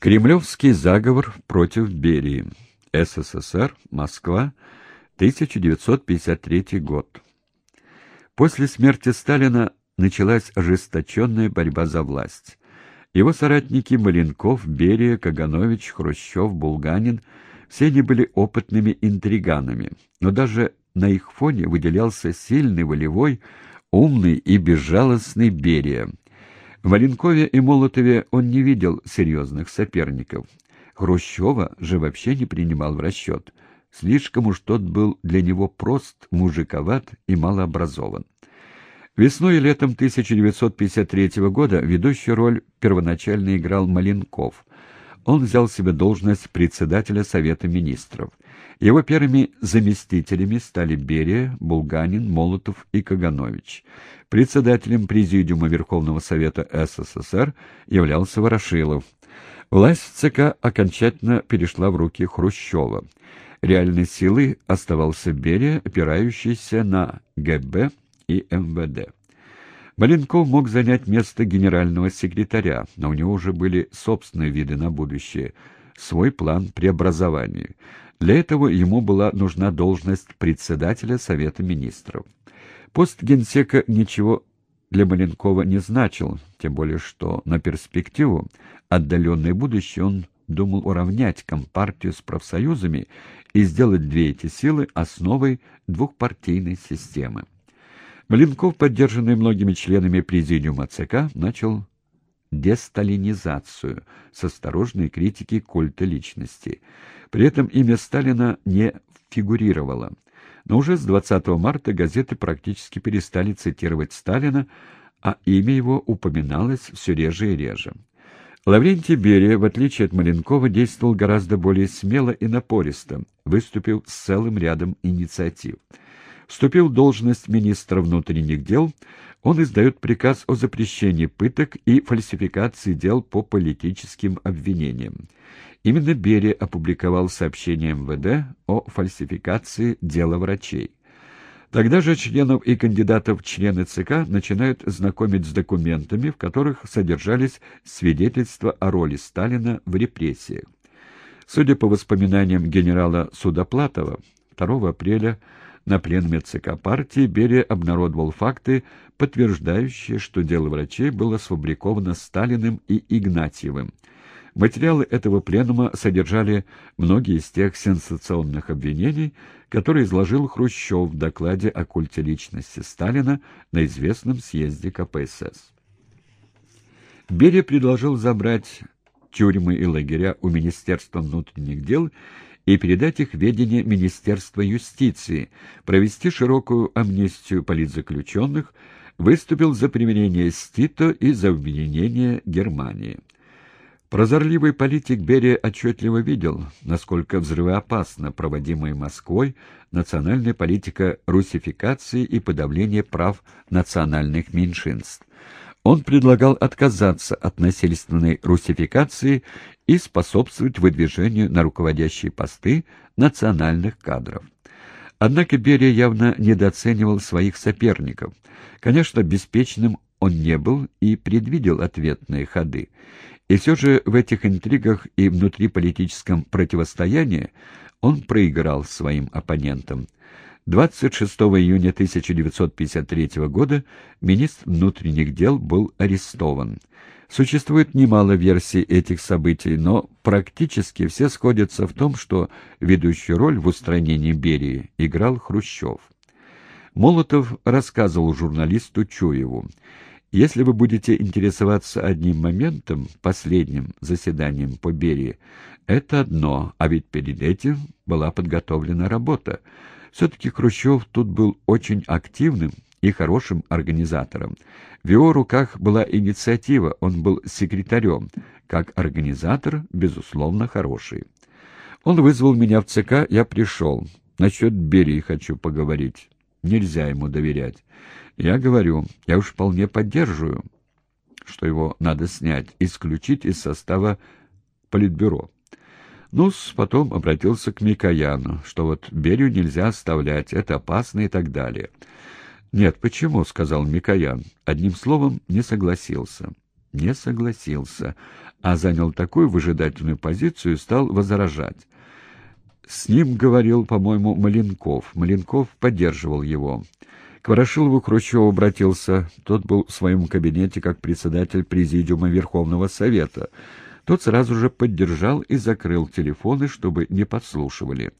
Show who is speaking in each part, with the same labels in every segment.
Speaker 1: Кремлевский заговор против Берии. СССР. Москва. 1953 год. После смерти Сталина началась ожесточенная борьба за власть. Его соратники Маленков, Берия, Каганович, Хрущев, Булганин – все они были опытными интриганами, но даже на их фоне выделялся сильный, волевой, умный и безжалостный Берия – в Маленкове и Молотове он не видел серьезных соперников. Хрущева же вообще не принимал в расчет. Слишком уж тот был для него прост, мужиковат и малообразован. Весной и летом 1953 года ведущую роль первоначально играл Маленков. Он взял себе должность председателя Совета министров. Его первыми заместителями стали Берия, Булганин, Молотов и Каганович. Председателем Президиума Верховного Совета СССР являлся Ворошилов. Власть ЦК окончательно перешла в руки Хрущева. Реальной силой оставался Берия, опирающийся на ГБ и МВД. Маленков мог занять место генерального секретаря, но у него уже были собственные виды на будущее, свой план преобразования. Для этого ему была нужна должность председателя Совета министров. Пост генсека ничего для Маленкова не значил, тем более что на перспективу, отдаленное будущее, он думал уравнять Компартию с профсоюзами и сделать две эти силы основой двухпартийной системы. Маленков, поддержанный многими членами президиума ЦК, начал десталинизацию с осторожной критики культа личности. При этом имя Сталина не фигурировало. Но уже с 20 марта газеты практически перестали цитировать Сталина, а имя его упоминалось все реже и реже. Лаврентий Берия, в отличие от Маленкова, действовал гораздо более смело и напористо, выступил с целым рядом инициатив. Вступил в должность министра внутренних дел, он издает приказ о запрещении пыток и фальсификации дел по политическим обвинениям. Именно Берия опубликовал сообщение МВД о фальсификации дела врачей. Тогда же членов и кандидатов в члены ЦК начинают знакомить с документами, в которых содержались свидетельства о роли Сталина в репрессиях. Судя по воспоминаниям генерала Судоплатова, 2 апреля на пленуме ЦК партии Берия обнародовал факты, подтверждающие, что дело врачей было сфабриковано Сталиным и Игнатьевым – Материалы этого пленума содержали многие из тех сенсационных обвинений, которые изложил Хрущев в докладе о культе личности Сталина на известном съезде КПСС. Берия предложил забрать тюрьмы и лагеря у Министерства внутренних дел и передать их ведение Министерства юстиции, провести широкую амнистию политзаключенных, выступил за примирение с Тито и за объединение Германии. Прозорливый политик Берия отчетливо видел, насколько взрывоопасна проводимая Москвой национальная политика русификации и подавления прав национальных меньшинств. Он предлагал отказаться от насильственной русификации и способствовать выдвижению на руководящие посты национальных кадров. Однако Берия явно недооценивал своих соперников. Конечно, беспечным он не был и предвидел ответные ходы. И все же в этих интригах и внутриполитическом противостоянии он проиграл своим оппонентам. 26 июня 1953 года министр внутренних дел был арестован. Существует немало версий этих событий, но практически все сходятся в том, что ведущую роль в устранении Берии играл Хрущев. Молотов рассказывал журналисту Чуеву. Если вы будете интересоваться одним моментом, последним заседанием по Берии, это одно, а ведь перед этим была подготовлена работа. Все-таки Хрущев тут был очень активным и хорошим организатором. В его руках была инициатива, он был секретарем. Как организатор, безусловно, хороший. Он вызвал меня в ЦК, я пришел. Насчет Берии хочу поговорить. Нельзя ему доверять. Я говорю, я уж вполне поддерживаю, что его надо снять, исключить из состава Политбюро. Ну потом обратился к Микояну, что вот Берию нельзя оставлять, это опасно и так далее. «Нет, почему?» — сказал Микоян. Одним словом, не согласился. не согласился, а занял такую выжидательную позицию и стал возражать. С ним говорил, по-моему, Маленков. Маленков поддерживал его. К Ворошилову Хрущев обратился. Тот был в своем кабинете как председатель Президиума Верховного Совета. Тот сразу же поддержал и закрыл телефоны, чтобы не подслушивали.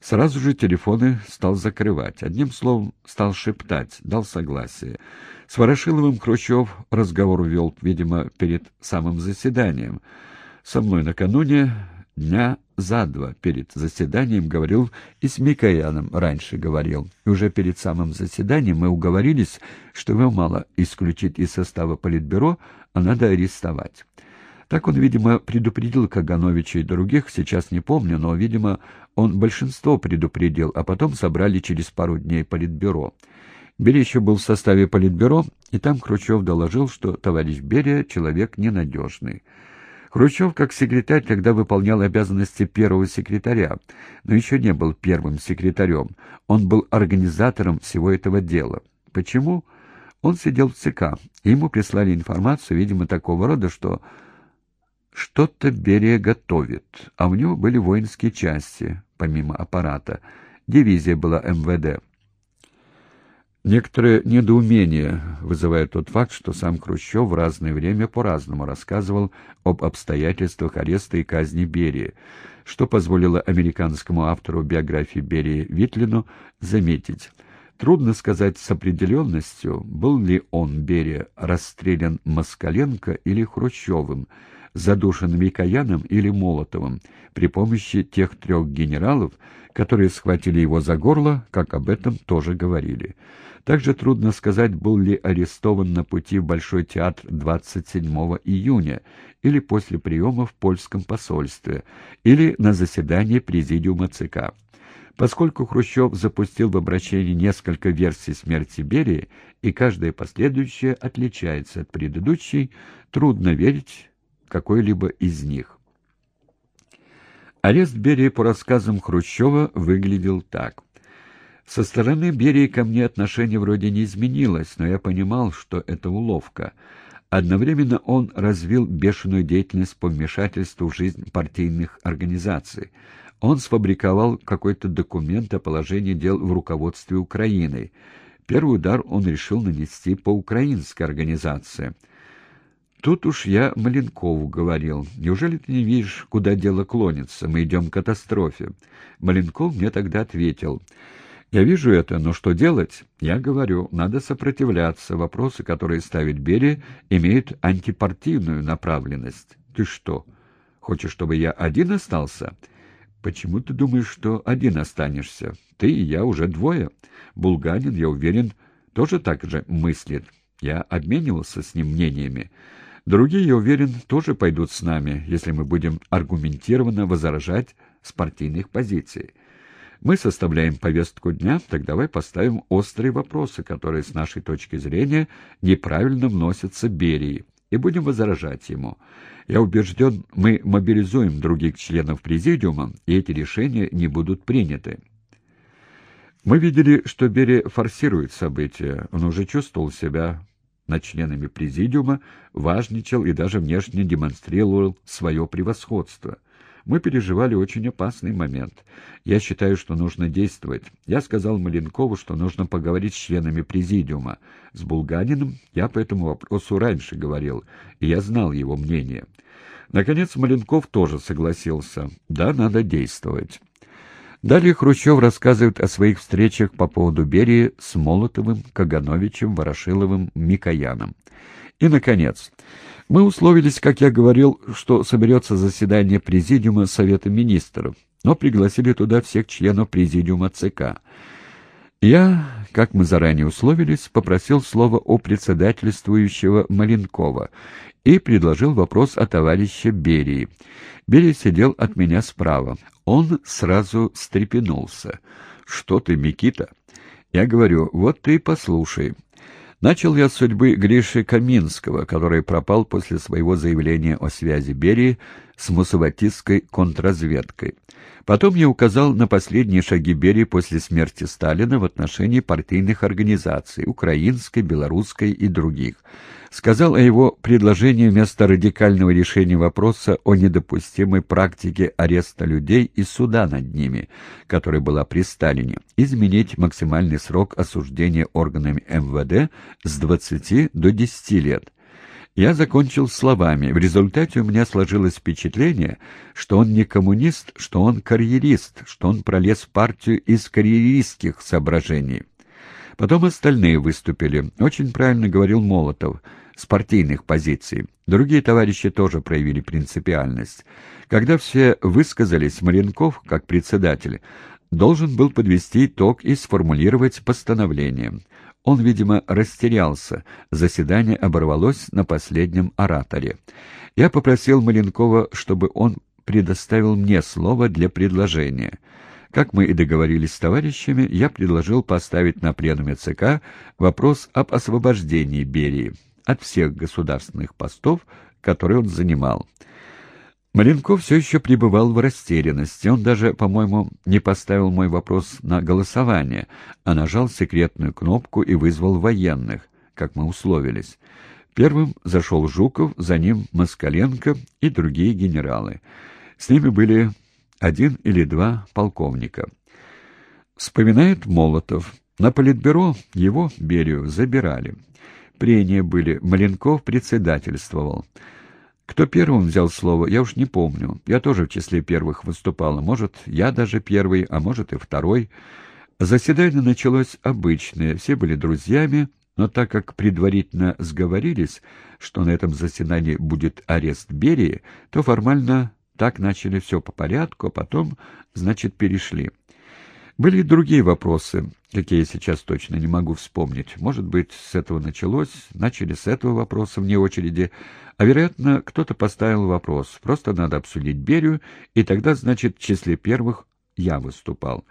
Speaker 1: Сразу же телефоны стал закрывать. Одним словом, стал шептать, дал согласие. С Ворошиловым Хрущев разговор вел, видимо, перед самым заседанием. Со мной накануне дня за два перед заседанием говорил и с Микояном раньше говорил. И уже перед самым заседанием мы уговорились, что его мало исключить из состава Политбюро, а надо арестовать. Так он, видимо, предупредил Кагановича и других, сейчас не помню, но, видимо, он большинство предупредил, а потом собрали через пару дней Политбюро. Берия еще был в составе Политбюро, и там Хрущев доложил, что товарищ Берия — человек ненадежный. Хрущев, как секретарь, тогда выполнял обязанности первого секретаря, но еще не был первым секретарем. Он был организатором всего этого дела. Почему? Он сидел в ЦК, и ему прислали информацию, видимо, такого рода, что что-то Берия готовит, а у него были воинские части, помимо аппарата. Дивизия была МВД. Некоторое недоумение вызывает тот факт, что сам Хрущев в разное время по-разному рассказывал об обстоятельствах ареста и казни Берии, что позволило американскому автору биографии Берии Витлину заметить. Трудно сказать с определенностью, был ли он, Берия, расстрелян Москаленко или Хрущевым, задушен Микояном или Молотовым при помощи тех трех генералов, которые схватили его за горло, как об этом тоже говорили. Также трудно сказать, был ли арестован на пути в Большой театр 27 июня или после приема в польском посольстве, или на заседании Президиума ЦК. Поскольку Хрущев запустил в обращении несколько версий смерти Берии, и каждая последующая отличается от предыдущей, трудно верить, какой-либо из них. Арест Берии по рассказам Хрущева выглядел так. Со стороны Берии ко мне отношение вроде не изменилось, но я понимал, что это уловка. Одновременно он развил бешеную деятельность по вмешательству в жизнь партийных организаций. Он сфабриковал какой-то документ о положении дел в руководстве Украины. Первый удар он решил нанести по украинской организации – Тут уж я Маленкову говорил. Неужели ты не видишь, куда дело клонится? Мы идем к катастрофе. Маленков мне тогда ответил. Я вижу это, но что делать? Я говорю, надо сопротивляться. Вопросы, которые ставит Берия, имеют антипартийную направленность. Ты что, хочешь, чтобы я один остался? Почему ты думаешь, что один останешься? Ты и я уже двое. Булганин, я уверен, тоже так же мыслит. Я обменивался с ним мнениями. Другие, я уверен, тоже пойдут с нами, если мы будем аргументированно возражать с партийных позиций. Мы составляем повестку дня, так давай поставим острые вопросы, которые с нашей точки зрения неправильно вносятся Берии, и будем возражать ему. Я убежден, мы мобилизуем других членов Президиума, и эти решения не будут приняты. Мы видели, что Берия форсирует события, он уже чувствовал себя над членами президиума, важничал и даже внешне демонстрировал свое превосходство. Мы переживали очень опасный момент. Я считаю, что нужно действовать. Я сказал Маленкову, что нужно поговорить с членами президиума. С Булганиным я по этому вопросу раньше говорил, и я знал его мнение. Наконец Маленков тоже согласился. Да, надо действовать. Далее Хрущев рассказывает о своих встречах по поводу Берии с Молотовым, Кагановичем, Ворошиловым, Микояном. И, наконец, мы условились, как я говорил, что соберется заседание Президиума Совета Министров, но пригласили туда всех членов Президиума ЦК. Я, как мы заранее условились, попросил слова у председательствующего Маленкова и предложил вопрос о товарище Берии. Берия сидел от меня справа. Он сразу встрепенулся. «Что ты, Микита?» Я говорю, «Вот ты послушай». Начал я с судьбы Гриши Каминского, который пропал после своего заявления о связи Берии с мусаватистской контрразведкой. Потом я указал на последние шаги Берии после смерти Сталина в отношении партийных организаций, украинской, белорусской и других. Сказал о его предложении вместо радикального решения вопроса о недопустимой практике ареста людей и суда над ними, которая была при Сталине, изменить максимальный срок осуждения органами МВД с 20 до 10 лет. Я закончил словами. В результате у меня сложилось впечатление, что он не коммунист, что он карьерист, что он пролез в партию из карьеристских соображений. Потом остальные выступили. Очень правильно говорил Молотов, с партийных позиций. Другие товарищи тоже проявили принципиальность. Когда все высказались, Маленков, как председатель, должен был подвести итог и сформулировать постановление. Он, видимо, растерялся. Заседание оборвалось на последнем ораторе. Я попросил Маленкова, чтобы он предоставил мне слово для предложения. Как мы и договорились с товарищами, я предложил поставить на пленуме ЦК вопрос об освобождении Берии от всех государственных постов, которые он занимал. Маленков все еще пребывал в растерянности. Он даже, по-моему, не поставил мой вопрос на голосование, а нажал секретную кнопку и вызвал военных, как мы условились. Первым зашел Жуков, за ним Москаленко и другие генералы. С ними были один или два полковника. Вспоминает Молотов. На политбюро его, Берию, забирали. Прения были, Маленков председательствовал. Кто первым взял слово, я уж не помню. Я тоже в числе первых выступала. Может, я даже первый, а может и второй. Заседание началось обычное, все были друзьями, но так как предварительно сговорились, что на этом заседании будет арест Берии, то формально так начали все по порядку, а потом, значит, перешли. Были и другие вопросы, какие я сейчас точно не могу вспомнить. Может быть, с этого началось, начали с этого вопроса вне очереди, а, вероятно, кто-то поставил вопрос. Просто надо обсудить Берию, и тогда, значит, в числе первых я выступал.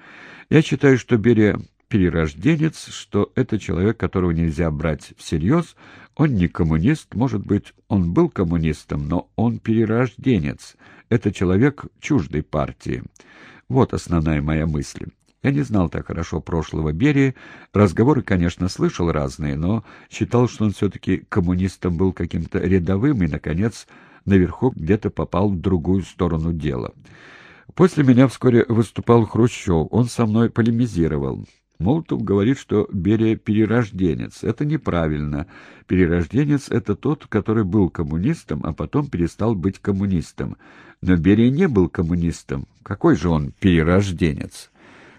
Speaker 1: Я считаю, что Берия перерожденец, что это человек, которого нельзя брать всерьез, он не коммунист, может быть, он был коммунистом, но он перерожденец. Это человек чуждой партии. Вот основная моя мысль. Я не знал так хорошо прошлого Берии, разговоры, конечно, слышал разные, но считал, что он все-таки коммунистом был каким-то рядовым и, наконец, наверху где-то попал в другую сторону дела. После меня вскоре выступал Хрущев, он со мной полемизировал. Молотов говорит, что Берия перерожденец. Это неправильно. Перерожденец — это тот, который был коммунистом, а потом перестал быть коммунистом. Но Берия не был коммунистом. Какой же он перерожденец?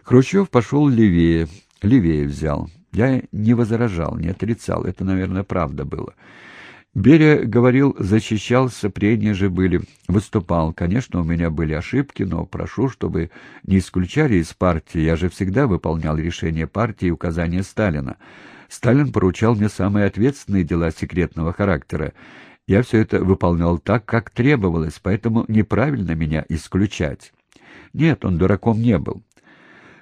Speaker 1: Хрущев пошел левее, левее взял. Я не возражал, не отрицал, это, наверное, правда было. Берия говорил, защищался, прения же были, выступал. Конечно, у меня были ошибки, но прошу, чтобы не исключали из партии. Я же всегда выполнял решения партии и указания Сталина. Сталин поручал мне самые ответственные дела секретного характера. Я все это выполнял так, как требовалось, поэтому неправильно меня исключать. Нет, он дураком не был.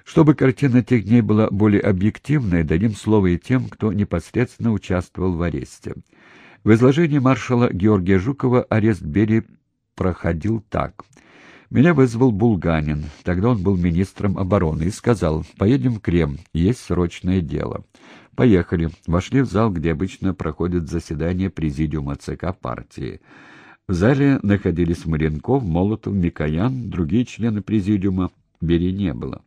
Speaker 1: Чтобы картина тех дней была более объективной, дадим слово и тем, кто непосредственно участвовал в аресте. В изложении маршала Георгия Жукова арест Берии проходил так. Меня вызвал Булганин, тогда он был министром обороны, и сказал, поедем в Крем, есть срочное дело. Поехали. Вошли в зал, где обычно проходит заседание президиума ЦК партии. В зале находились Маренков, Молотов, Микоян, другие члены президиума. Бери не было.